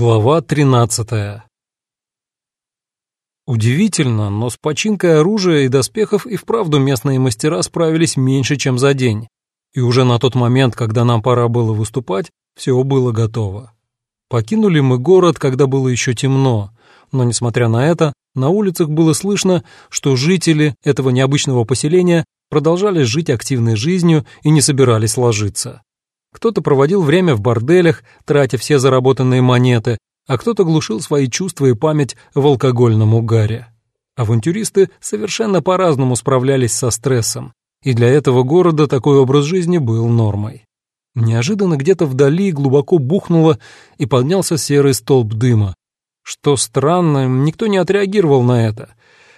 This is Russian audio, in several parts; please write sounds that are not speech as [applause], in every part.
Глава 13 Удивительно, но с починкой оружия и доспехов и вправду местные мастера справились меньше, чем за день. И уже на тот момент, когда нам пора было выступать, все было готово. Покинули мы город, когда было еще темно, но, несмотря на это, на улицах было слышно, что жители этого необычного поселения продолжали жить активной жизнью и не собирались ложиться. Кто-то проводил время в борделях, тратя все заработанные монеты, а кто-то глушил свои чувства и память в алкогольном угаре. Авантюристы совершенно по-разному справлялись со стрессом, и для этого города такой образ жизни был нормой. Неожиданно где-то вдали глубоко бухнуло и поднялся серый столб дыма. Что странно, никто не отреагировал на это,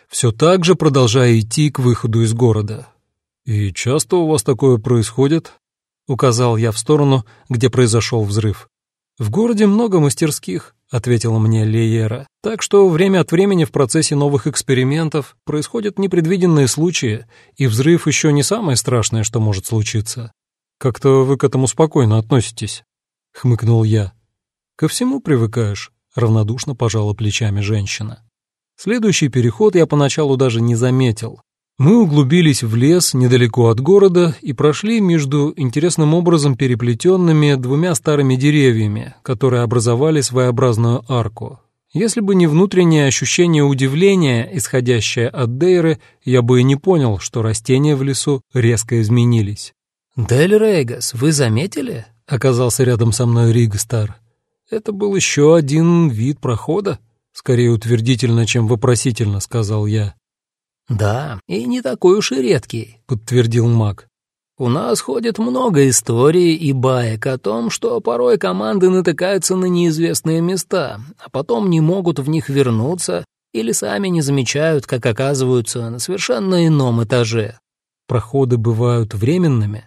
все так же продолжая идти к выходу из города. «И часто у вас такое происходит?» — указал я в сторону, где произошел взрыв. «В городе много мастерских», — ответила мне Леера, «так что время от времени в процессе новых экспериментов происходят непредвиденные случаи, и взрыв еще не самое страшное, что может случиться. Как-то вы к этому спокойно относитесь», — хмыкнул я. «Ко всему привыкаешь», — равнодушно пожала плечами женщина. Следующий переход я поначалу даже не заметил, мы углубились в лес недалеко от города и прошли между интересным образом переплетенными двумя старыми деревьями, которые образовали своеобразную арку. Если бы не внутреннее ощущение удивления, исходящее от Дейры, я бы и не понял, что растения в лесу резко изменились. «Дель Рейгас, вы заметили?» — оказался рядом со мной Ригстар. «Это был еще один вид прохода», — скорее утвердительно, чем вопросительно, — сказал я. «Да, и не такой уж и редкий», — подтвердил маг. «У нас ходит много историй и баек о том, что порой команды натыкаются на неизвестные места, а потом не могут в них вернуться или сами не замечают, как оказываются на совершенно ином этаже. Проходы бывают временными?»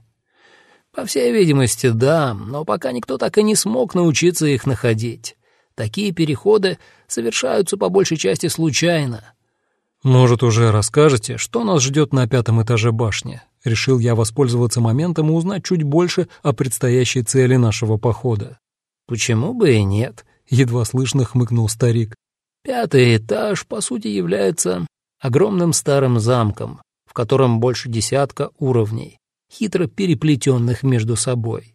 «По всей видимости, да, но пока никто так и не смог научиться их находить. Такие переходы совершаются по большей части случайно». «Может, уже расскажете, что нас ждет на пятом этаже башни?» Решил я воспользоваться моментом и узнать чуть больше о предстоящей цели нашего похода. «Почему бы и нет?» — едва слышно хмыкнул старик. «Пятый этаж, по сути, является огромным старым замком, в котором больше десятка уровней, хитро переплетенных между собой.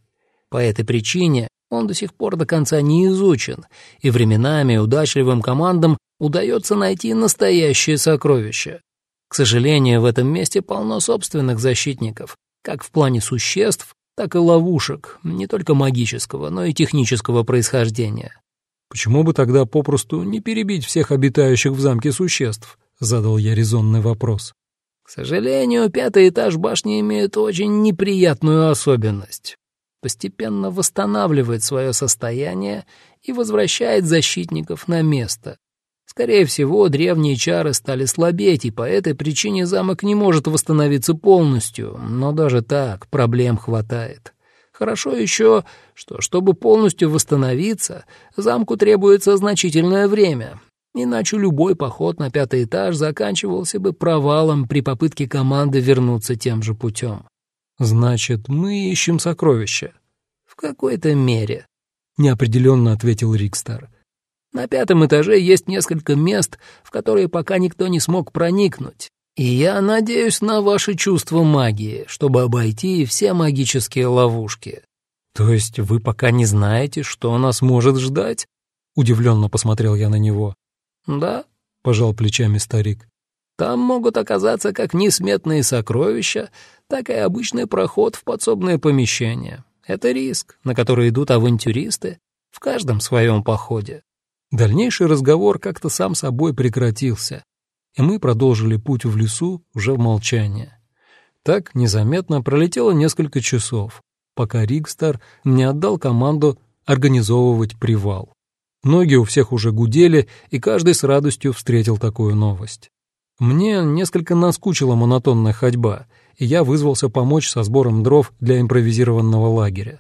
По этой причине он до сих пор до конца не изучен, и временами удачливым командам удается найти настоящее сокровище. К сожалению, в этом месте полно собственных защитников, как в плане существ, так и ловушек, не только магического, но и технического происхождения. «Почему бы тогда попросту не перебить всех обитающих в замке существ?» — задал я резонный вопрос. «К сожалению, пятый этаж башни имеет очень неприятную особенность. Постепенно восстанавливает свое состояние и возвращает защитников на место. Скорее всего, древние чары стали слабеть, и по этой причине замок не может восстановиться полностью, но даже так проблем хватает. Хорошо еще, что чтобы полностью восстановиться, замку требуется значительное время, иначе любой поход на пятый этаж заканчивался бы провалом при попытке команды вернуться тем же путем. «Значит, мы ищем сокровища?» «В какой-то мере», — неопределенно ответил Рикстар. На пятом этаже есть несколько мест, в которые пока никто не смог проникнуть. И я надеюсь на ваши чувства магии, чтобы обойти все магические ловушки». «То есть вы пока не знаете, что нас может ждать?» Удивленно посмотрел я на него. «Да», — пожал плечами старик. «Там могут оказаться как несметные сокровища, так и обычный проход в подсобное помещение. Это риск, на который идут авантюристы в каждом своем походе. Дальнейший разговор как-то сам собой прекратился, и мы продолжили путь в лесу уже в молчании. Так незаметно пролетело несколько часов, пока Ригстар не отдал команду организовывать привал. Ноги у всех уже гудели, и каждый с радостью встретил такую новость. Мне несколько наскучила монотонная ходьба, и я вызвался помочь со сбором дров для импровизированного лагеря.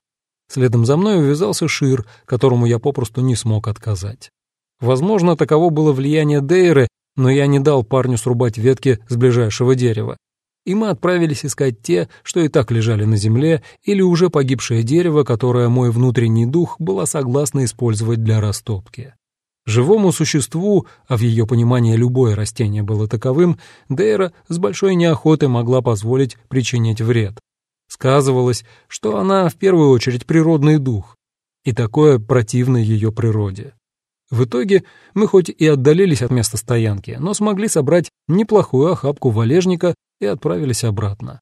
Следом за мной увязался Шир, которому я попросту не смог отказать. Возможно, таково было влияние Дейры, но я не дал парню срубать ветки с ближайшего дерева. и мы отправились искать те, что и так лежали на земле, или уже погибшее дерево, которое мой внутренний дух была согласна использовать для растопки. Живому существу, а в ее понимании любое растение было таковым, Дейра с большой неохотой могла позволить причинить вред. Сказывалось, что она в первую очередь природный дух, и такое противно ее природе. В итоге мы хоть и отдалились от места стоянки, но смогли собрать неплохую охапку валежника и отправились обратно.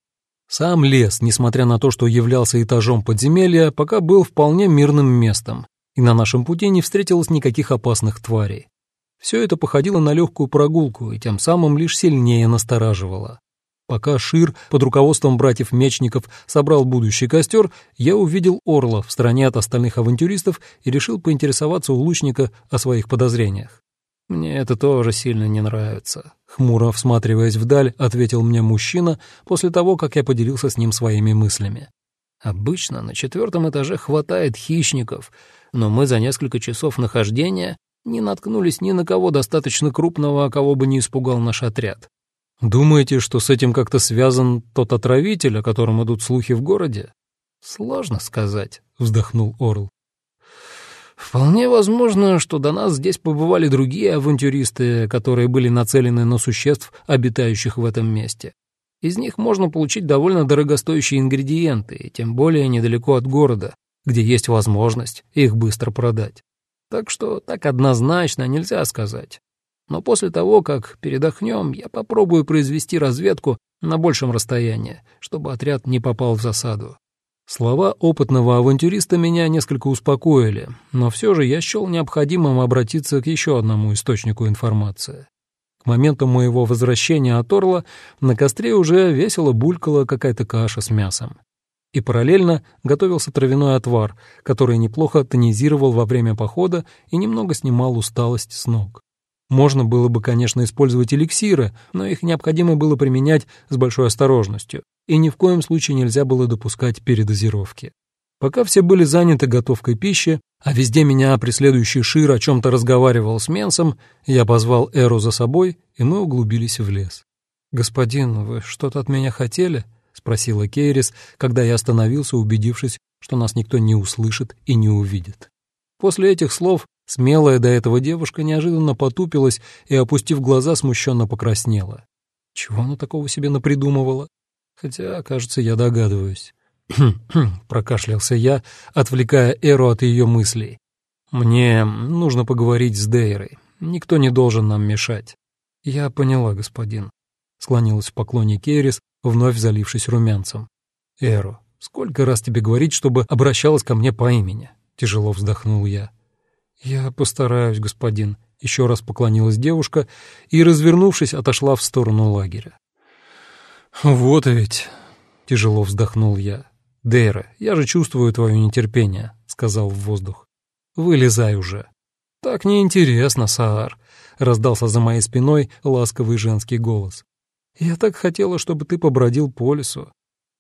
Сам лес, несмотря на то, что являлся этажом подземелья, пока был вполне мирным местом, и на нашем пути не встретилось никаких опасных тварей. Все это походило на легкую прогулку и тем самым лишь сильнее настораживало. Пока Шир под руководством братьев-мечников собрал будущий костер, я увидел Орла в стороне от остальных авантюристов и решил поинтересоваться у лучника о своих подозрениях. «Мне это тоже сильно не нравится», — хмуро всматриваясь вдаль, ответил мне мужчина после того, как я поделился с ним своими мыслями. «Обычно на четвертом этаже хватает хищников, но мы за несколько часов нахождения не наткнулись ни на кого достаточно крупного, кого бы не испугал наш отряд. Думаете, что с этим как-то связан тот отравитель, о котором идут слухи в городе? Сложно сказать, вздохнул Орл. Вполне возможно, что до нас здесь побывали другие авантюристы, которые были нацелены на существ, обитающих в этом месте. Из них можно получить довольно дорогостоящие ингредиенты, тем более недалеко от города, где есть возможность их быстро продать. Так что так однозначно нельзя сказать. Но после того, как передохнем, я попробую произвести разведку на большем расстоянии, чтобы отряд не попал в засаду. Слова опытного авантюриста меня несколько успокоили, но все же я счел необходимым обратиться к еще одному источнику информации. К моменту моего возвращения от Орла на костре уже весело булькала какая-то каша с мясом и параллельно готовился травяной отвар, который неплохо тонизировал во время похода и немного снимал усталость с ног. Можно было бы, конечно, использовать эликсиры, но их необходимо было применять с большой осторожностью, и ни в коем случае нельзя было допускать передозировки. Пока все были заняты готовкой пищи, а везде меня преследующий Шир о чем-то разговаривал с Менсом, я позвал Эру за собой, и мы углубились в лес. «Господин, вы что-то от меня хотели?» — спросила Кейрис, когда я остановился, убедившись, что нас никто не услышит и не увидит. После этих слов смелая до этого девушка неожиданно потупилась и, опустив глаза, смущенно покраснела. Чего она такого себе напридумывала? Хотя, кажется, я догадываюсь. [clears throat] прокашлялся я, отвлекая Эру от ее мыслей. «Мне нужно поговорить с Дейрой. Никто не должен нам мешать». «Я поняла, господин», — склонилась в поклоне Керрис, вновь залившись румянцем. «Эро, сколько раз тебе говорить, чтобы обращалась ко мне по имени?» Тяжело вздохнул я. «Я постараюсь, господин», — еще раз поклонилась девушка и, развернувшись, отошла в сторону лагеря. «Вот ведь», — тяжело вздохнул я. «Дейра, я же чувствую твое нетерпение», — сказал в воздух. «Вылезай уже». «Так неинтересно, Саар», — раздался за моей спиной ласковый женский голос. Я так хотела, чтобы ты побродил по лесу.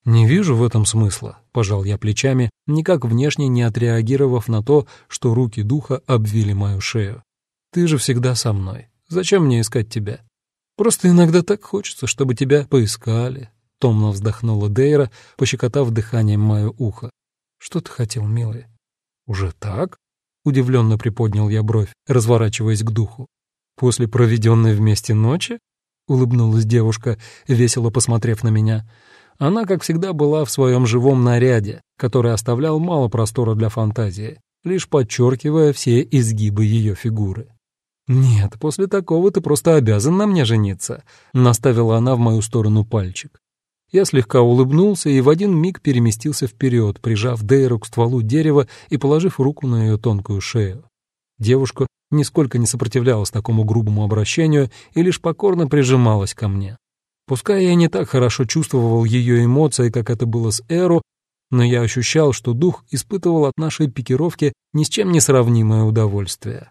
Не вижу в этом смысла, пожал я плечами, никак внешне не отреагировав на то, что руки духа обвили мою шею. Ты же всегда со мной. Зачем мне искать тебя? Просто иногда так хочется, чтобы тебя поискали. Томно вздохнула Дейра, пощекотав дыханием мое ухо. Что ты хотел, милый? Уже так? Удивленно приподнял я бровь, разворачиваясь к духу. После проведенной вместе ночи? — улыбнулась девушка, весело посмотрев на меня. Она, как всегда, была в своем живом наряде, который оставлял мало простора для фантазии, лишь подчеркивая все изгибы ее фигуры. «Нет, после такого ты просто обязан на мне жениться», — наставила она в мою сторону пальчик. Я слегка улыбнулся и в один миг переместился вперед, прижав Дейру к стволу дерева и положив руку на ее тонкую шею. Девушка нисколько не сопротивлялась такому грубому обращению и лишь покорно прижималась ко мне. Пускай я не так хорошо чувствовал ее эмоции, как это было с Эру, но я ощущал, что дух испытывал от нашей пикировки ни с чем не сравнимое удовольствие.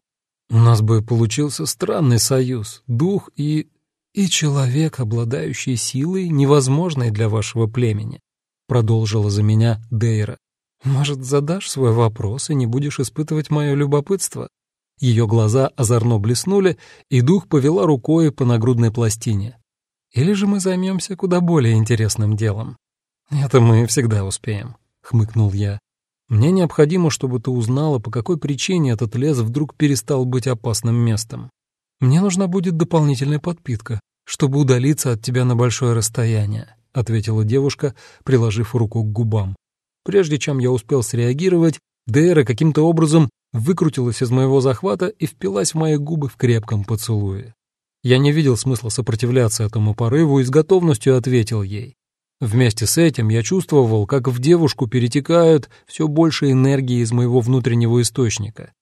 У нас бы получился странный союз, дух и... и человек, обладающий силой, невозможной для вашего племени, продолжила за меня Дейра. Может, задашь свой вопрос и не будешь испытывать мое любопытство? Ее глаза озорно блеснули, и дух повела рукой по нагрудной пластине. Или же мы займемся куда более интересным делом? Это мы всегда успеем, хмыкнул я. Мне необходимо, чтобы ты узнала, по какой причине этот лес вдруг перестал быть опасным местом. Мне нужна будет дополнительная подпитка, чтобы удалиться от тебя на большое расстояние, ответила девушка, приложив руку к губам. Прежде чем я успел среагировать, Дейра каким-то образом выкрутилась из моего захвата и впилась в мои губы в крепком поцелуе. Я не видел смысла сопротивляться этому порыву и с готовностью ответил ей. Вместе с этим я чувствовал, как в девушку перетекают все больше энергии из моего внутреннего источника,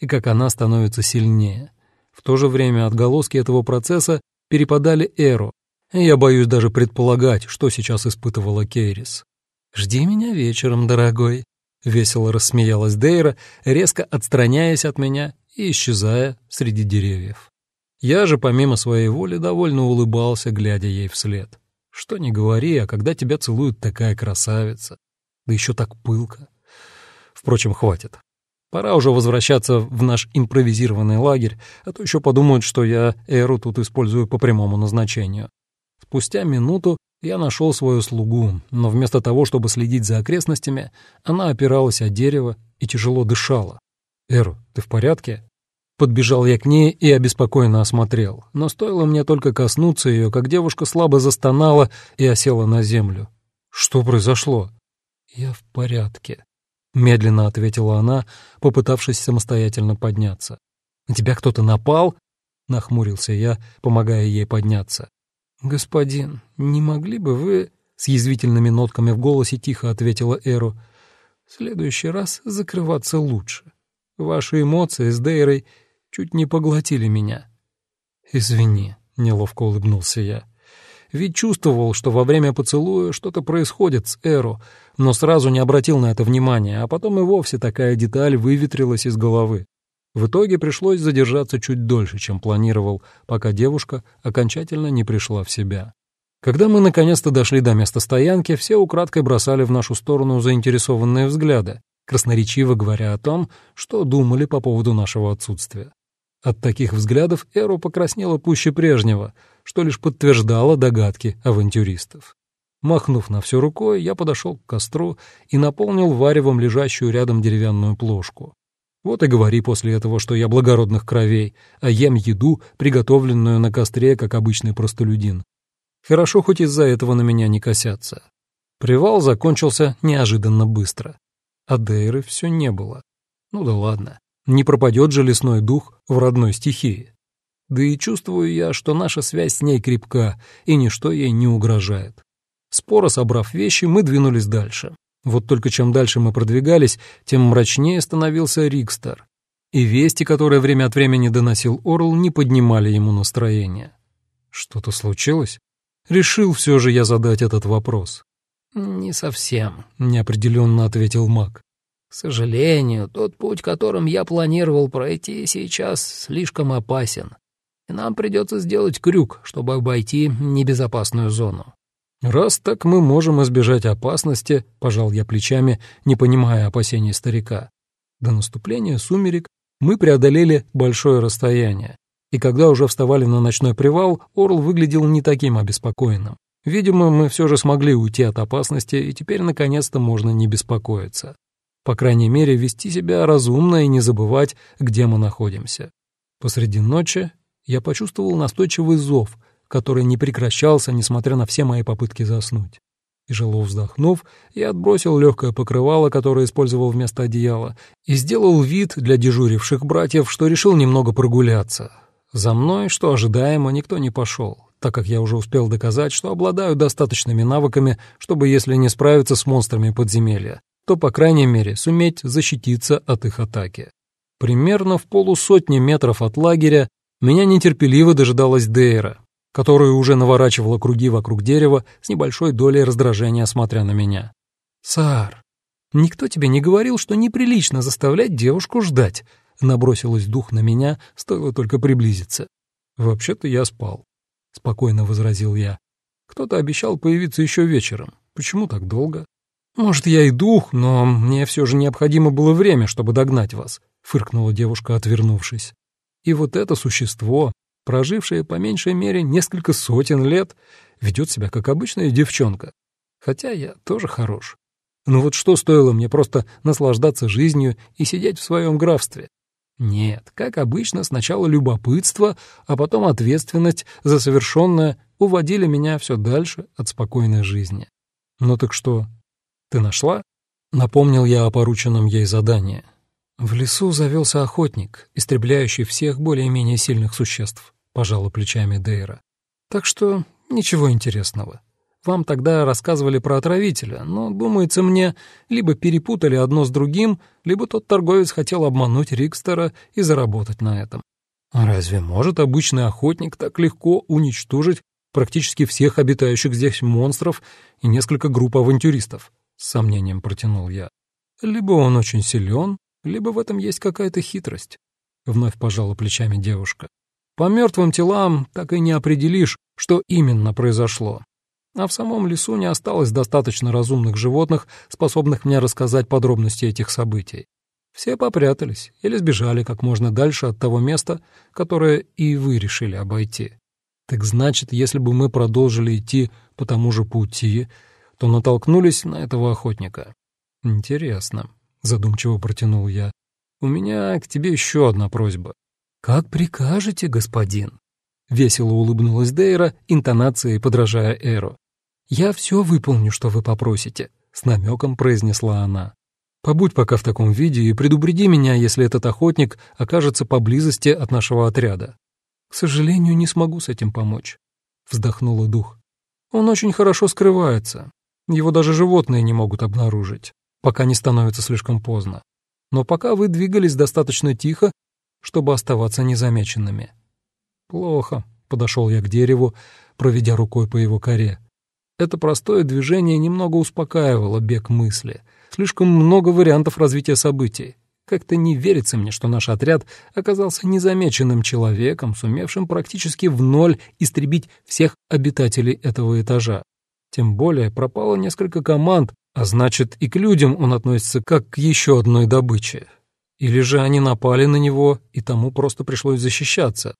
и как она становится сильнее. В то же время отголоски этого процесса перепадали Эру, и я боюсь даже предполагать, что сейчас испытывала Кейрис. «Жди меня вечером, дорогой», — весело рассмеялась Дейра, резко отстраняясь от меня и исчезая среди деревьев. Я же, помимо своей воли, довольно улыбался, глядя ей вслед. Что не говори, а когда тебя целует такая красавица, да еще так пылко. Впрочем, хватит. Пора уже возвращаться в наш импровизированный лагерь, а то еще подумают, что я Эру тут использую по прямому назначению. Спустя минуту я нашел свою слугу, но вместо того, чтобы следить за окрестностями, она опиралась о дерево и тяжело дышала. «Эру, ты в порядке?» Подбежал я к ней и обеспокоенно осмотрел, но стоило мне только коснуться ее, как девушка слабо застонала и осела на землю. «Что произошло?» «Я в порядке», — медленно ответила она, попытавшись самостоятельно подняться. «На тебя кто-то напал?» — нахмурился я, помогая ей подняться. «Господин, не могли бы вы...» — с язвительными нотками в голосе тихо ответила Эру. «В следующий раз закрываться лучше. Ваши эмоции с Дейрой чуть не поглотили меня». «Извини», — неловко улыбнулся я. Ведь чувствовал, что во время поцелуя что-то происходит с Эру, но сразу не обратил на это внимания, а потом и вовсе такая деталь выветрилась из головы. В итоге пришлось задержаться чуть дольше, чем планировал, пока девушка окончательно не пришла в себя. Когда мы наконец-то дошли до места стоянки, все украдкой бросали в нашу сторону заинтересованные взгляды, красноречиво говоря о том, что думали по поводу нашего отсутствия. От таких взглядов Эру покраснела пуще прежнего, что лишь подтверждало догадки авантюристов. Махнув на все рукой, я подошел к костру и наполнил варевом лежащую рядом деревянную плошку. Вот и говори после этого, что я благородных кровей, а ем еду, приготовленную на костре, как обычный простолюдин. Хорошо, хоть из-за этого на меня не косятся. Привал закончился неожиданно быстро. А Дейры все не было. Ну да ладно, не пропадет же лесной дух в родной стихии. Да и чувствую я, что наша связь с ней крепка, и ничто ей не угрожает. Споро собрав вещи, мы двинулись дальше. Вот только чем дальше мы продвигались, тем мрачнее становился Рикстер. И вести, которые время от времени доносил Орл, не поднимали ему настроение. Что-то случилось? Решил все же я задать этот вопрос. «Не совсем», — неопределенно ответил маг. «К сожалению, тот путь, которым я планировал пройти, сейчас слишком опасен, и нам придется сделать крюк, чтобы обойти небезопасную зону. «Раз так мы можем избежать опасности», — пожал я плечами, не понимая опасений старика. До наступления сумерек мы преодолели большое расстояние, и когда уже вставали на ночной привал, Орл выглядел не таким обеспокоенным. Видимо, мы все же смогли уйти от опасности, и теперь наконец-то можно не беспокоиться. По крайней мере, вести себя разумно и не забывать, где мы находимся. Посреди ночи я почувствовал настойчивый зов, который не прекращался, несмотря на все мои попытки заснуть. Тяжело вздохнув, я отбросил легкое покрывало, которое использовал вместо одеяла, и сделал вид для дежуривших братьев, что решил немного прогуляться. За мной, что ожидаемо, никто не пошел, так как я уже успел доказать, что обладаю достаточными навыками, чтобы, если не справиться с монстрами подземелья, то, по крайней мере, суметь защититься от их атаки. Примерно в полусотни метров от лагеря меня нетерпеливо дожидалась Дейра, которая уже наворачивала круги вокруг дерева с небольшой долей раздражения, смотря на меня. «Сар, никто тебе не говорил, что неприлично заставлять девушку ждать?» Набросилась дух на меня, стоило только приблизиться. «Вообще-то я спал», — спокойно возразил я. «Кто-то обещал появиться еще вечером. Почему так долго?» «Может, я и дух, но мне все же необходимо было время, чтобы догнать вас», — фыркнула девушка, отвернувшись. «И вот это существо, прожившая по меньшей мере несколько сотен лет, ведет себя как обычная девчонка. Хотя я тоже хорош. Но вот что стоило мне просто наслаждаться жизнью и сидеть в своем графстве? Нет, как обычно, сначала любопытство, а потом ответственность за совершенное уводили меня все дальше от спокойной жизни. Ну так что, ты нашла? Напомнил я о порученном ей задании. В лесу завелся охотник, истребляющий всех более-менее сильных существ, пожала плечами Дейра. Так что ничего интересного. Вам тогда рассказывали про отравителя, но, думается мне, либо перепутали одно с другим, либо тот торговец хотел обмануть Рикстера и заработать на этом. А разве может обычный охотник так легко уничтожить практически всех обитающих здесь монстров и несколько групп авантюристов? С сомнением протянул я. Либо он очень силен, либо в этом есть какая-то хитрость. Вновь пожала плечами девушка. По мертвым телам так и не определишь, что именно произошло. А в самом лесу не осталось достаточно разумных животных, способных мне рассказать подробности этих событий. Все попрятались или сбежали как можно дальше от того места, которое и вы решили обойти. Так значит, если бы мы продолжили идти по тому же пути, то натолкнулись на этого охотника. Интересно, задумчиво протянул я. У меня к тебе еще одна просьба. Как прикажете, господин? Весело улыбнулась Дейра, интонацией подражая Эру. «Я все выполню, что вы попросите», — с намеком произнесла она. «Побудь пока в таком виде и предупреди меня, если этот охотник окажется поблизости от нашего отряда». «К сожалению, не смогу с этим помочь», — вздохнула дух. «Он очень хорошо скрывается. Его даже животные не могут обнаружить, пока не становится слишком поздно. Но пока вы двигались достаточно тихо, чтобы оставаться незамеченными». «Плохо», — подошел я к дереву, проведя рукой по его коре. Это простое движение немного успокаивало бег мысли. Слишком много вариантов развития событий. Как-то не верится мне, что наш отряд оказался незамеченным человеком, сумевшим практически в ноль истребить всех обитателей этого этажа. Тем более пропало несколько команд, а значит и к людям он относится как к еще одной добыче. Или же они напали на него, и тому просто пришлось защищаться.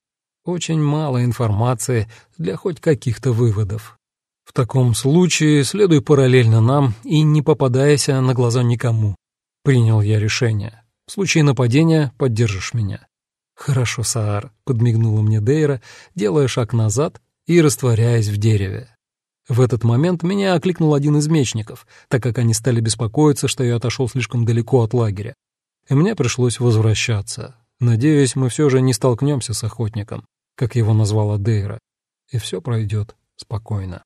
Очень мало информации для хоть каких-то выводов. В таком случае следуй параллельно нам и не попадайся на глаза никому. Принял я решение. В случае нападения поддержишь меня. Хорошо, Саар, подмигнула мне Дейра, делая шаг назад и растворяясь в дереве. В этот момент меня окликнул один из мечников, так как они стали беспокоиться, что я отошел слишком далеко от лагеря. И мне пришлось возвращаться. Надеюсь, мы все же не столкнемся с охотником, как его назвала Дейра, и все пройдет спокойно.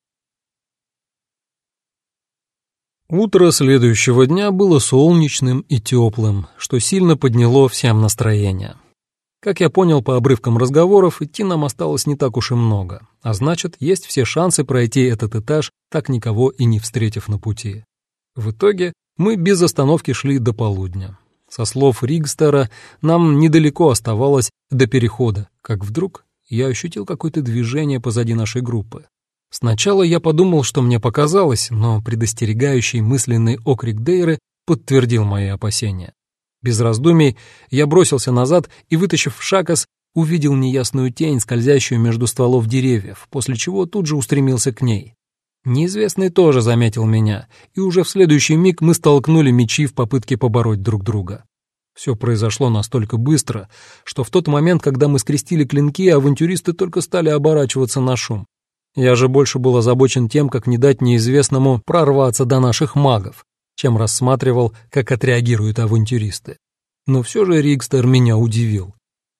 Утро следующего дня было солнечным и теплым, что сильно подняло всем настроение. Как я понял по обрывкам разговоров, идти нам осталось не так уж и много, а значит, есть все шансы пройти этот этаж, так никого и не встретив на пути. В итоге мы без остановки шли до полудня. Со слов Ригстера, нам недалеко оставалось до перехода, как вдруг я ощутил какое-то движение позади нашей группы. Сначала я подумал, что мне показалось, но предостерегающий мысленный окрик Дейры подтвердил мои опасения. Без раздумий я бросился назад и, вытащив шакас, увидел неясную тень, скользящую между стволов деревьев, после чего тут же устремился к ней. Неизвестный тоже заметил меня, и уже в следующий миг мы столкнули мечи в попытке побороть друг друга. Все произошло настолько быстро, что в тот момент, когда мы скрестили клинки, авантюристы только стали оборачиваться на шум. Я же больше был озабочен тем, как не дать неизвестному прорваться до наших магов, чем рассматривал, как отреагируют авантюристы. Но все же Рикстер меня удивил.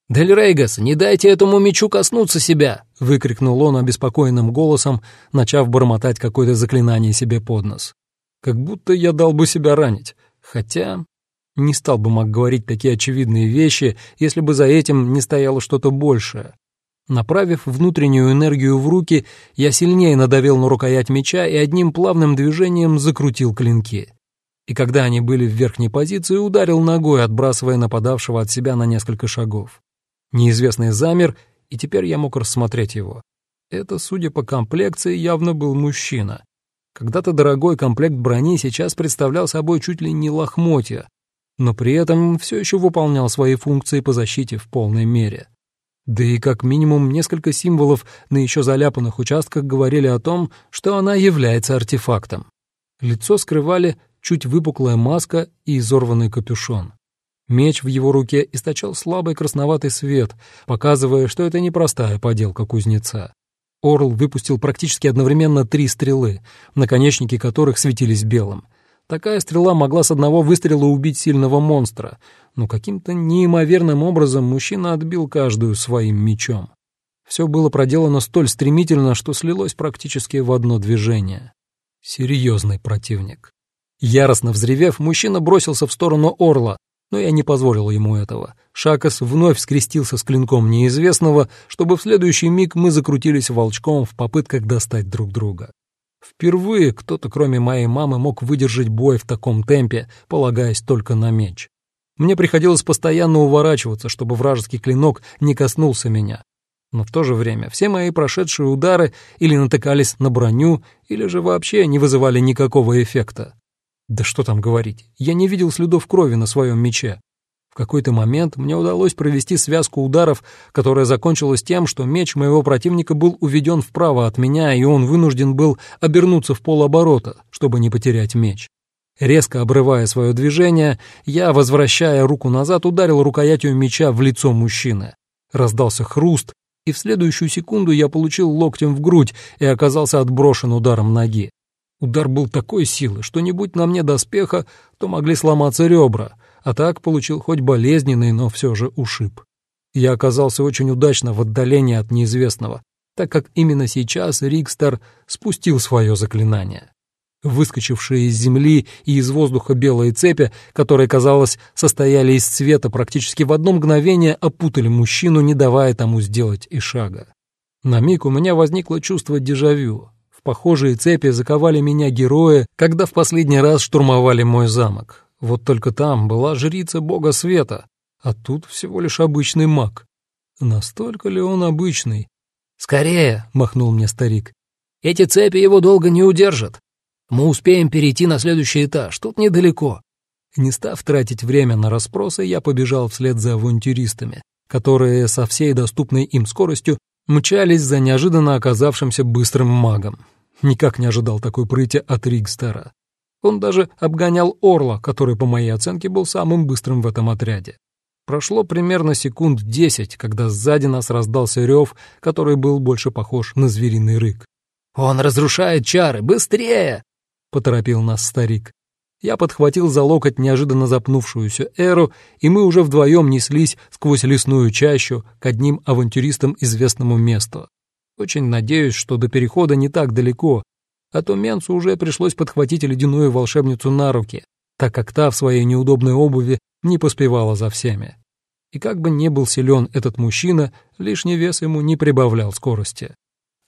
«Дель Рейгас, не дайте этому мечу коснуться себя!» — выкрикнул он обеспокоенным голосом, начав бормотать какое-то заклинание себе под нос. Как будто я дал бы себя ранить. Хотя не стал бы маг говорить такие очевидные вещи, если бы за этим не стояло что-то большее. Направив внутреннюю энергию в руки, я сильнее надавил на рукоять меча и одним плавным движением закрутил клинки. И когда они были в верхней позиции, ударил ногой, отбрасывая нападавшего от себя на несколько шагов. Неизвестный замер, и теперь я мог рассмотреть его. Это, судя по комплекции, явно был мужчина. Когда-то дорогой комплект брони сейчас представлял собой чуть ли не лохмотья, но при этом все еще выполнял свои функции по защите в полной мере. Да и как минимум несколько символов на еще заляпанных участках говорили о том, что она является артефактом. Лицо скрывали чуть выпуклая маска и изорванный капюшон. Меч в его руке источал слабый красноватый свет, показывая, что это непростая поделка кузнеца. Орл выпустил практически одновременно три стрелы, наконечники которых светились белым. Такая стрела могла с одного выстрела убить сильного монстра, но каким-то неимоверным образом мужчина отбил каждую своим мечом. Все было проделано столь стремительно, что слилось практически в одно движение. Серьезный противник. Яростно взревев, мужчина бросился в сторону Орла, но я не позволил ему этого. Шакас вновь скрестился с клинком неизвестного, чтобы в следующий миг мы закрутились волчком в попытках достать друг друга. Впервые кто-то, кроме моей мамы, мог выдержать бой в таком темпе, полагаясь только на меч. Мне приходилось постоянно уворачиваться, чтобы вражеский клинок не коснулся меня. Но в то же время все мои прошедшие удары или натыкались на броню, или же вообще не вызывали никакого эффекта. Да что там говорить, я не видел следов крови на своем мече. В какой-то момент мне удалось провести связку ударов, которая закончилась тем, что меч моего противника был уведен вправо от меня, и он вынужден был обернуться в полоборота, чтобы не потерять меч. Резко обрывая свое движение, я, возвращая руку назад, ударил рукоятью меча в лицо мужчины. Раздался хруст, и в следующую секунду я получил локтем в грудь и оказался отброшен ударом ноги. Удар был такой силы, что не будь на мне доспеха, то могли сломаться ребра, а так получил хоть болезненный, но все же ушиб. Я оказался очень удачно в отдалении от неизвестного, так как именно сейчас Рикстер спустил свое заклинание. Выскочившие из земли и из воздуха белые цепи, которые, казалось, состояли из цвета, практически в одно мгновение опутали мужчину, не давая тому сделать и шага. На миг у меня возникло чувство дежавю. Похожие цепи заковали меня герои, когда в последний раз штурмовали мой замок. Вот только там была жрица бога света, а тут всего лишь обычный маг. Настолько ли он обычный? «Скорее!» — махнул мне старик. «Эти цепи его долго не удержат. Мы успеем перейти на следующий этаж, тут недалеко». Не став тратить время на расспросы, я побежал вслед за авантюристами, которые со всей доступной им скоростью мчались за неожиданно оказавшимся быстрым магом. Никак не ожидал такой прыти от Ригстера. Он даже обгонял Орла, который, по моей оценке, был самым быстрым в этом отряде. Прошло примерно секунд десять, когда сзади нас раздался рев, который был больше похож на звериный рык. «Он разрушает чары! Быстрее!» — поторопил нас старик. Я подхватил за локоть неожиданно запнувшуюся Эру, и мы уже вдвоем неслись сквозь лесную чащу к одним авантюристам известному месту. Очень надеюсь, что до перехода не так далеко, а то Менцу уже пришлось подхватить ледяную волшебницу на руки, так как та в своей неудобной обуви не поспевала за всеми. И как бы ни был силен этот мужчина, лишний вес ему не прибавлял скорости.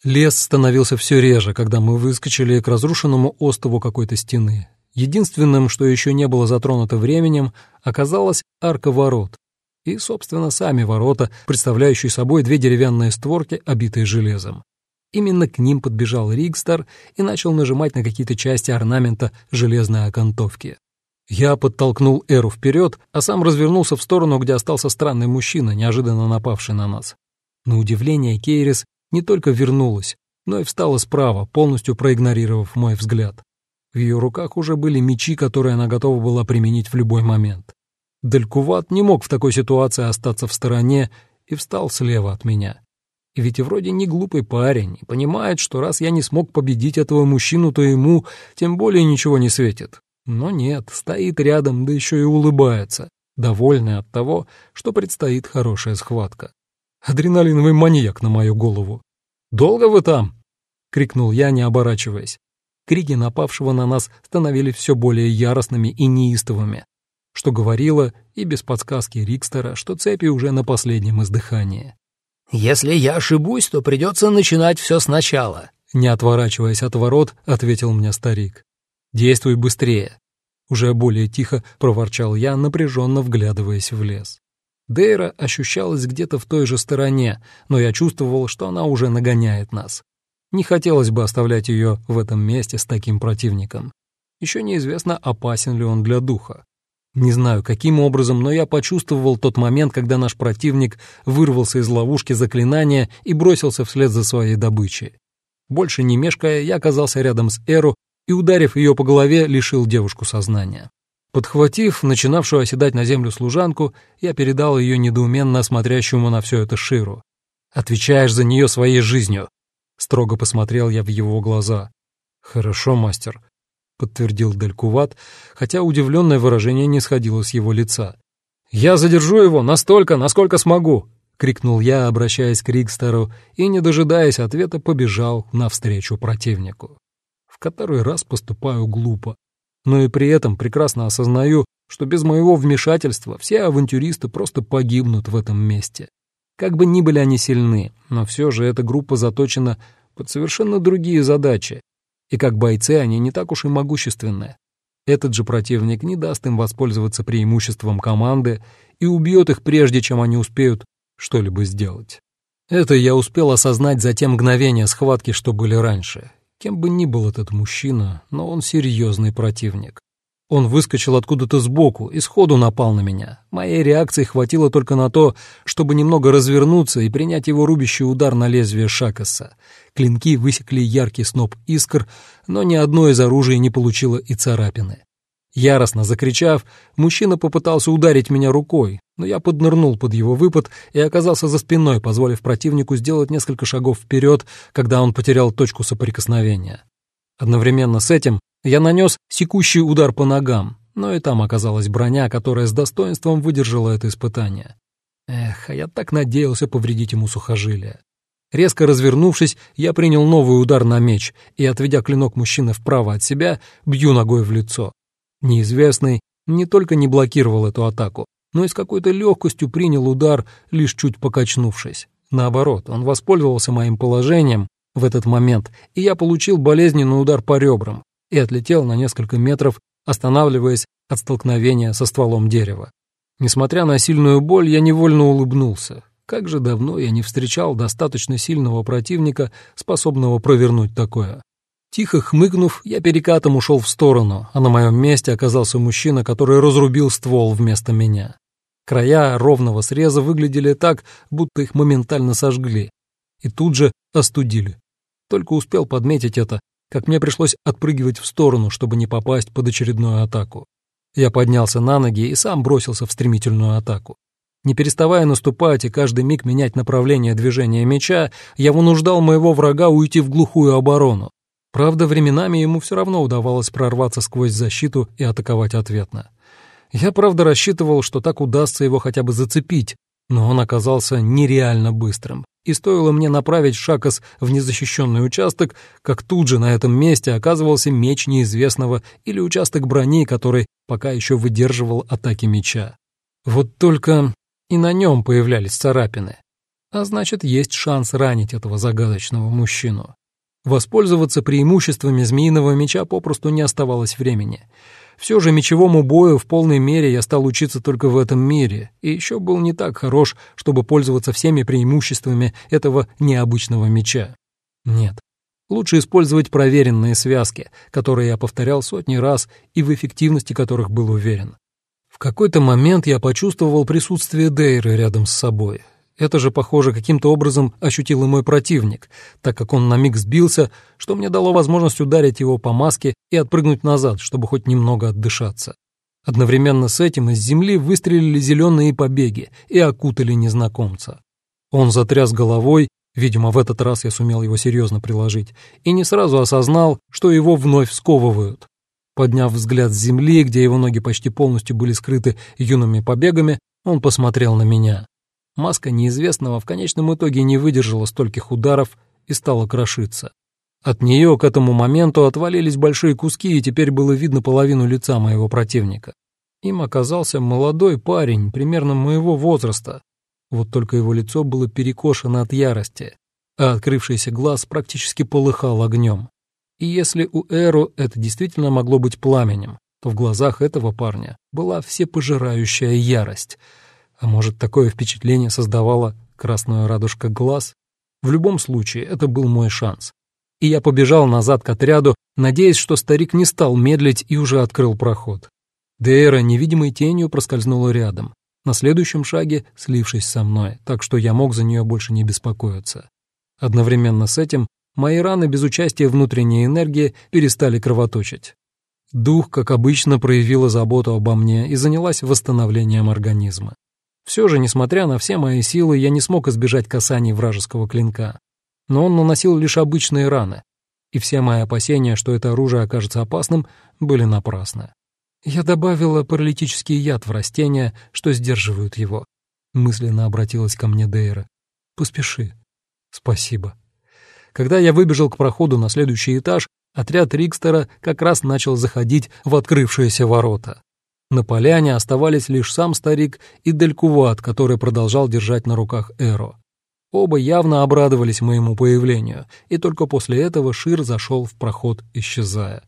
Лес становился все реже, когда мы выскочили к разрушенному острову какой-то стены. Единственным, что еще не было затронуто временем, оказалась арка ворот. И, собственно, сами ворота, представляющие собой две деревянные створки, обитые железом. Именно к ним подбежал Ригстар и начал нажимать на какие-то части орнамента железной окантовки. Я подтолкнул Эру вперед, а сам развернулся в сторону, где остался странный мужчина, неожиданно напавший на нас. На удивление Кейрис не только вернулась, но и встала справа, полностью проигнорировав мой взгляд. В ее руках уже были мечи, которые она готова была применить в любой момент. Далькуват не мог в такой ситуации остаться в стороне и встал слева от меня. И ведь вроде не глупый парень, и понимает, что раз я не смог победить этого мужчину, то ему тем более ничего не светит. Но нет, стоит рядом, да еще и улыбается, довольный от того, что предстоит хорошая схватка. Адреналиновый маньяк на мою голову. «Долго вы там?» — крикнул я, не оборачиваясь. Крики напавшего на нас становились все более яростными и неистовыми, что говорило и без подсказки Рикстера, что цепи уже на последнем издыхании. «Если я ошибусь, то придется начинать все сначала», — не отворачиваясь от ворот, ответил мне старик. «Действуй быстрее», — уже более тихо проворчал я, напряженно вглядываясь в лес. Дейра ощущалась где-то в той же стороне, но я чувствовал, что она уже нагоняет нас. Не хотелось бы оставлять ее в этом месте с таким противником. Еще неизвестно, опасен ли он для духа. Не знаю, каким образом, но я почувствовал тот момент, когда наш противник вырвался из ловушки заклинания и бросился вслед за своей добычей. Больше не мешкая, я оказался рядом с Эру и, ударив ее по голове, лишил девушку сознания. Подхватив начинавшую оседать на землю служанку, я передал ее недоуменно смотрящему на все это Ширу. «Отвечаешь за нее своей жизнью», — строго посмотрел я в его глаза. «Хорошо, мастер», подтвердил Далькуват, хотя удивленное выражение не сходило с его лица. «Я задержу его настолько, насколько смогу!» — крикнул я, обращаясь к Рикстеру, и, не дожидаясь ответа, побежал навстречу противнику. В который раз поступаю глупо, но и при этом прекрасно осознаю, что без моего вмешательства все авантюристы просто погибнут в этом месте. Как бы ни были они сильны, но все же эта группа заточена под совершенно другие задачи, и как бойцы они не так уж и могущественны. Этот же противник не даст им воспользоваться преимуществом команды и убьет их прежде, чем они успеют что-либо сделать. Это я успел осознать за те мгновения схватки, что были раньше. Кем бы ни был этот мужчина, но он серьезный противник. Он выскочил откуда-то сбоку и сходу напал на меня. Моей реакции хватило только на то, чтобы немного развернуться и принять его рубящий удар на лезвие Шакаса. Клинки высекли яркий сноп искр, но ни одно из оружий не получило и царапины. Яростно закричав, мужчина попытался ударить меня рукой, но я поднырнул под его выпад и оказался за спиной, позволив противнику сделать несколько шагов вперед, когда он потерял точку соприкосновения. Одновременно с этим я нанес секущий удар по ногам, но и там оказалась броня, которая с достоинством выдержала это испытание. Эх, а я так надеялся повредить ему сухожилие. Резко развернувшись, я принял новый удар на меч и, отведя клинок мужчины вправо от себя, бью ногой в лицо. Неизвестный не только не блокировал эту атаку, но и с какой-то легкостью принял удар, лишь чуть покачнувшись. Наоборот, он воспользовался моим положением в этот момент, и я получил болезненный удар по ребрам и отлетел на несколько метров, останавливаясь от столкновения со стволом дерева. Несмотря на сильную боль, я невольно улыбнулся. Как же давно я не встречал достаточно сильного противника, способного провернуть такое. Тихо хмыкнув, я перекатом ушел в сторону, а на моем месте оказался мужчина, который разрубил ствол вместо меня. Края ровного среза выглядели так, будто их моментально сожгли, и тут же остудили. Только успел подметить это, как мне пришлось отпрыгивать в сторону, чтобы не попасть под очередную атаку. Я поднялся на ноги и сам бросился в стремительную атаку. Не переставая наступать и каждый миг менять направление движения меча, я вынуждал моего врага уйти в глухую оборону. Правда, временами ему все равно удавалось прорваться сквозь защиту и атаковать ответно. Я, правда, рассчитывал, что так удастся его хотя бы зацепить, но он оказался нереально быстрым и стоило мне направить Шакас в незащищенный участок, как тут же на этом месте оказывался меч неизвестного или участок брони, который пока еще выдерживал атаки меча. Вот только и на нем появлялись царапины. А значит, есть шанс ранить этого загадочного мужчину. Воспользоваться преимуществами змеиного меча попросту не оставалось времени — все же мечевому бою в полной мере я стал учиться только в этом мире, и еще был не так хорош, чтобы пользоваться всеми преимуществами этого необычного меча. Нет, лучше использовать проверенные связки, которые я повторял сотни раз и в эффективности которых был уверен. В какой-то момент я почувствовал присутствие Дейры рядом с собой. Это же, похоже, каким-то образом ощутил и мой противник, так как он на миг сбился, что мне дало возможность ударить его по маске и отпрыгнуть назад, чтобы хоть немного отдышаться. Одновременно с этим из земли выстрелили зеленые побеги и окутали незнакомца. Он затряс головой, видимо, в этот раз я сумел его серьезно приложить, и не сразу осознал, что его вновь сковывают. Подняв взгляд с земли, где его ноги почти полностью были скрыты юными побегами, он посмотрел на меня. Маска неизвестного в конечном итоге не выдержала стольких ударов и стала крошиться. От нее к этому моменту отвалились большие куски, и теперь было видно половину лица моего противника. Им оказался молодой парень, примерно моего возраста. Вот только его лицо было перекошено от ярости, а открывшийся глаз практически полыхал огнем. И если у Эру это действительно могло быть пламенем, то в глазах этого парня была всепожирающая ярость — а может, такое впечатление создавала красная радужка глаз? В любом случае, это был мой шанс. И я побежал назад к отряду, надеясь, что старик не стал медлить и уже открыл проход. Дейра невидимой тенью проскользнула рядом, на следующем шаге слившись со мной, так что я мог за нее больше не беспокоиться. Одновременно с этим мои раны без участия внутренней энергии перестали кровоточить. Дух, как обычно, проявила заботу обо мне и занялась восстановлением организма. Все же, несмотря на все мои силы, я не смог избежать касаний вражеского клинка. Но он наносил лишь обычные раны, и все мои опасения, что это оружие окажется опасным, были напрасны. Я добавила паралитический яд в растения, что сдерживают его. Мысленно обратилась ко мне Дейра. «Поспеши». «Спасибо». Когда я выбежал к проходу на следующий этаж, отряд Рикстера как раз начал заходить в открывшиеся ворота. На поляне оставались лишь сам старик и Делькуват, который продолжал держать на руках Эро. Оба явно обрадовались моему появлению, и только после этого Шир зашел в проход, исчезая.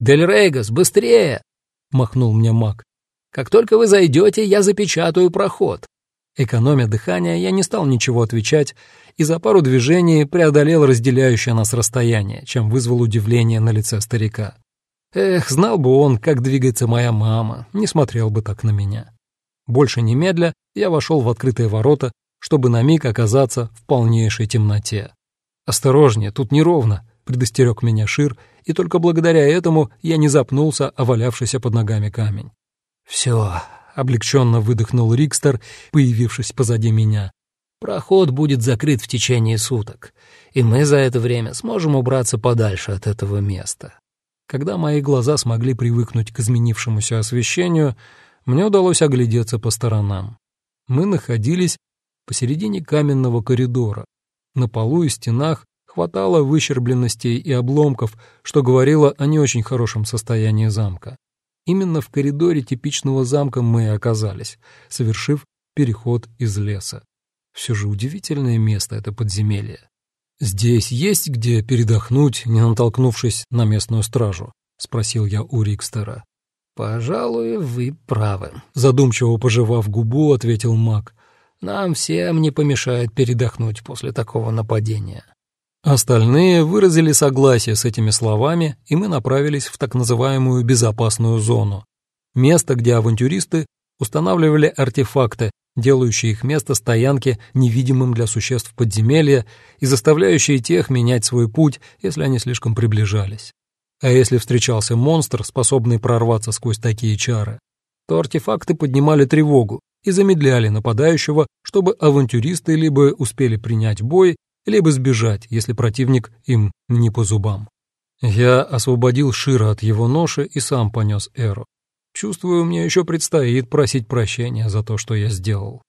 «Дель Рейгас, быстрее!» — махнул мне маг. «Как только вы зайдете, я запечатаю проход». Экономя дыхание, я не стал ничего отвечать и за пару движений преодолел разделяющее нас расстояние, чем вызвал удивление на лице старика. Эх, знал бы он, как двигается моя мама, не смотрел бы так на меня. Больше немедля я вошел в открытые ворота, чтобы на миг оказаться в полнейшей темноте. «Осторожнее, тут неровно», — предостерег меня Шир, и только благодаря этому я не запнулся о валявшийся под ногами камень. «Все», — облегченно выдохнул Рикстер, появившись позади меня. «Проход будет закрыт в течение суток, и мы за это время сможем убраться подальше от этого места». Когда мои глаза смогли привыкнуть к изменившемуся освещению, мне удалось оглядеться по сторонам. Мы находились посередине каменного коридора. На полу и стенах хватало выщербленностей и обломков, что говорило о не очень хорошем состоянии замка. Именно в коридоре типичного замка мы и оказались, совершив переход из леса. Все же удивительное место это подземелье. «Здесь есть где передохнуть, не натолкнувшись на местную стражу?» — спросил я у Рикстера. «Пожалуй, вы правы», — задумчиво пожевав губу, ответил маг. «Нам всем не помешает передохнуть после такого нападения». Остальные выразили согласие с этими словами, и мы направились в так называемую безопасную зону. Место, где авантюристы устанавливали артефакты, делающие их место стоянки невидимым для существ подземелья и заставляющие тех менять свой путь, если они слишком приближались. А если встречался монстр, способный прорваться сквозь такие чары, то артефакты поднимали тревогу и замедляли нападающего, чтобы авантюристы либо успели принять бой, либо сбежать, если противник им не по зубам. Я освободил Шира от его ноши и сам понес Эру. Чувствую, мне еще предстоит просить прощения за то, что я сделал.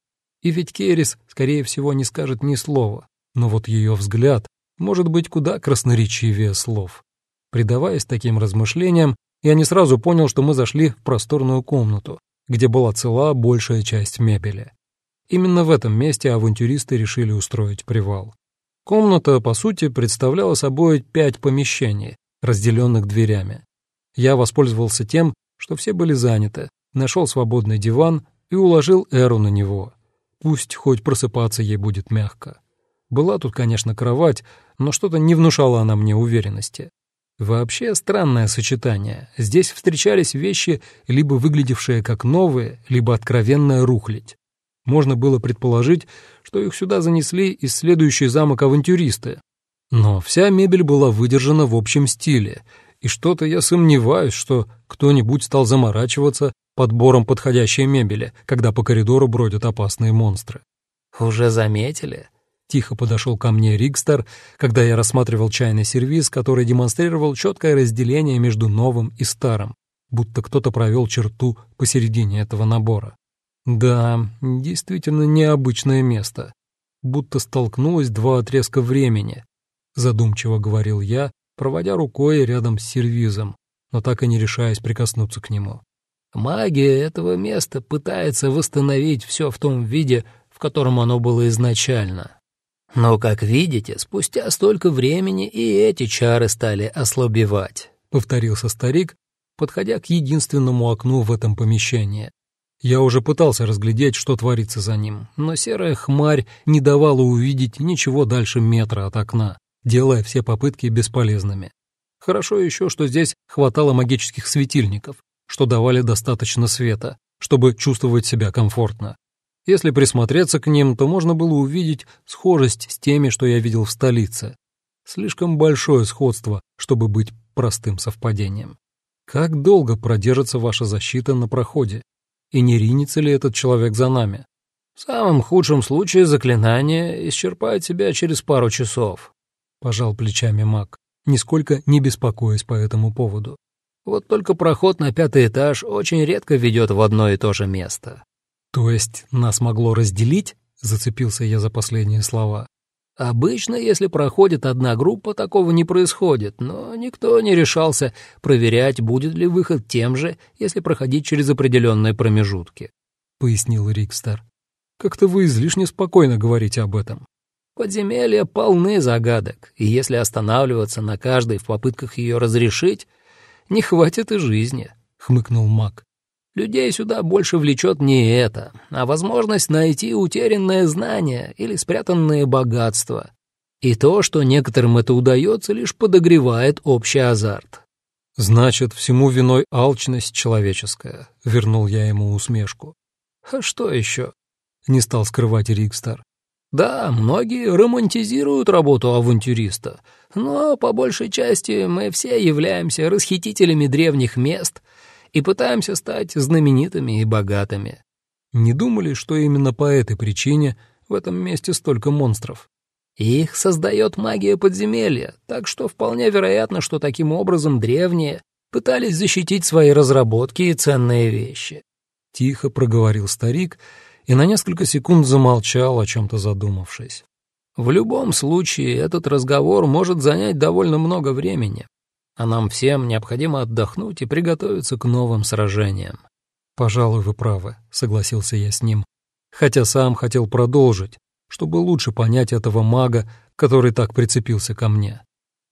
И ведь Керис, скорее всего, не скажет ни слова, но вот ее взгляд может быть куда красноречивее слов. Предаваясь таким размышлениям, я не сразу понял, что мы зашли в просторную комнату, где была цела большая часть мебели. Именно в этом месте авантюристы решили устроить привал. Комната, по сути, представляла собой пять помещений, разделенных дверями. Я воспользовался тем, что все были заняты, нашел свободный диван и уложил Эру на него. Пусть хоть просыпаться ей будет мягко. Была тут, конечно, кровать, но что-то не внушало она мне уверенности. Вообще странное сочетание. Здесь встречались вещи, либо выглядевшие как новые, либо откровенная рухлядь. Можно было предположить, что их сюда занесли исследующий замок авантюристы. Но вся мебель была выдержана в общем стиле, и что-то я сомневаюсь, что кто-нибудь стал заморачиваться подбором подходящей мебели, когда по коридору бродят опасные монстры. «Уже заметили?» Тихо подошел ко мне Рикстер, когда я рассматривал чайный сервиз, который демонстрировал четкое разделение между новым и старым, будто кто-то провел черту посередине этого набора. Да, действительно необычное место. Будто столкнулось два отрезка времени, задумчиво говорил я, проводя рукой рядом с сервизом, но так и не решаясь прикоснуться к нему. Магия этого места пытается восстановить все в том виде, в котором оно было изначально. Но, как видите, спустя столько времени и эти чары стали ослабевать, — повторился старик, подходя к единственному окну в этом помещении. Я уже пытался разглядеть, что творится за ним, но серая хмарь не давала увидеть ничего дальше метра от окна делая все попытки бесполезными. Хорошо еще, что здесь хватало магических светильников, что давали достаточно света, чтобы чувствовать себя комфортно. Если присмотреться к ним, то можно было увидеть схожесть с теми, что я видел в столице. Слишком большое сходство, чтобы быть простым совпадением. Как долго продержится ваша защита на проходе? И не ринется ли этот человек за нами? В самом худшем случае заклинание исчерпает себя через пару часов, — пожал плечами маг, нисколько не беспокоясь по этому поводу. Вот только проход на пятый этаж очень редко ведет в одно и то же место. То есть нас могло разделить? Зацепился я за последние слова. Обычно, если проходит одна группа, такого не происходит, но никто не решался проверять, будет ли выход тем же, если проходить через определенные промежутки. Пояснил Рикстер. Как-то вы излишне спокойно говорите об этом. Подземелья полны загадок, и если останавливаться на каждой в попытках ее разрешить, не хватит и жизни», — хмыкнул маг. «Людей сюда больше влечет не это, а возможность найти утерянное знание или спрятанное богатство. И то, что некоторым это удается, лишь подогревает общий азарт». «Значит, всему виной алчность человеческая», — вернул я ему усмешку. «А что еще?» — не стал скрывать Рикстар. Да, многие романтизируют работу авантюриста, но по большей части мы все являемся расхитителями древних мест и пытаемся стать знаменитыми и богатыми. Не думали, что именно по этой причине в этом месте столько монстров? Их создает магия подземелья, так что вполне вероятно, что таким образом древние пытались защитить свои разработки и ценные вещи. Тихо проговорил старик, и на несколько секунд замолчал, о чем-то задумавшись. «В любом случае, этот разговор может занять довольно много времени, а нам всем необходимо отдохнуть и приготовиться к новым сражениям». «Пожалуй, вы правы», — согласился я с ним, хотя сам хотел продолжить, чтобы лучше понять этого мага, который так прицепился ко мне.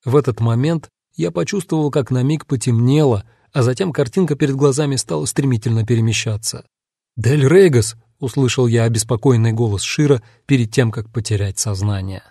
В этот момент я почувствовал, как на миг потемнело, а затем картинка перед глазами стала стремительно перемещаться. «Дель Рейгас!» — услышал я обеспокоенный голос Шира перед тем, как потерять сознание.